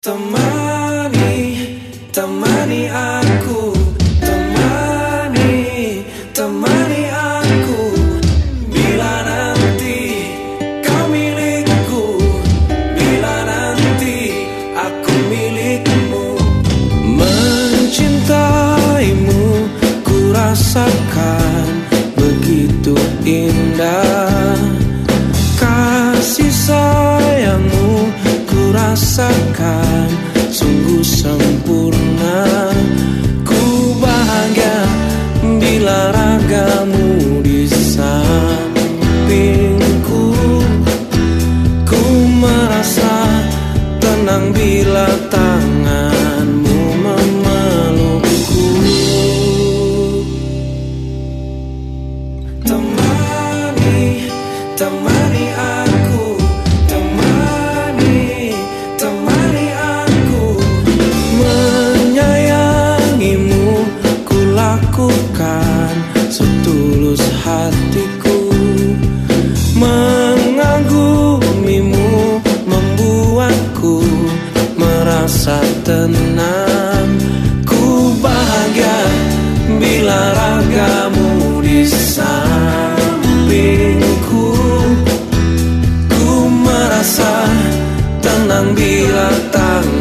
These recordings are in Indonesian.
Temani, temani some lakukan setulus hatiku. Mengagumimu membuatku merasa tenang. Ku bahagia bila ragamu di sampingku. Ku merasa tenang bila tanganmu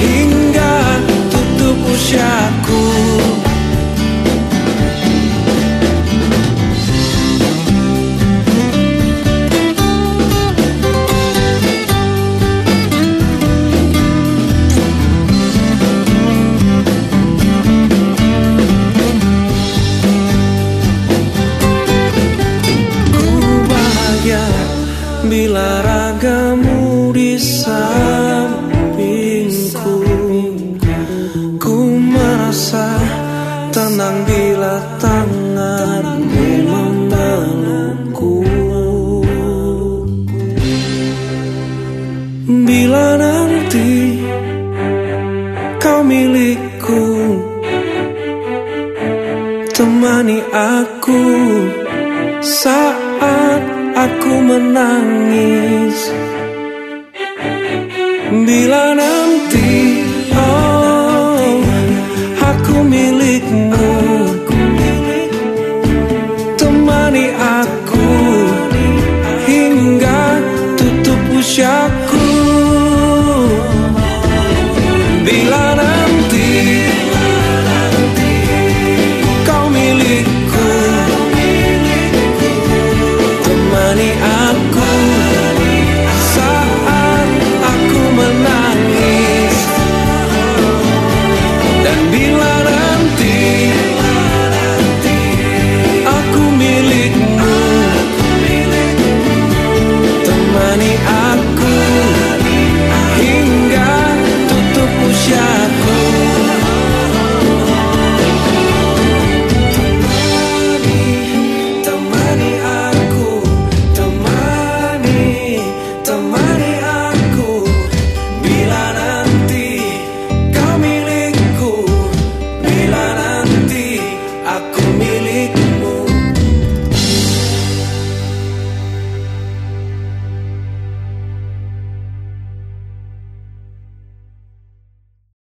hingga tutup usiaku bila ragamu di sampingku. Ku merasa tenang bila tanganmu memelukku Bila nanti kau milikku Temani aku saat aku menangis Bila nanti oh aku milikmu Temani aku hingga tutup usiaku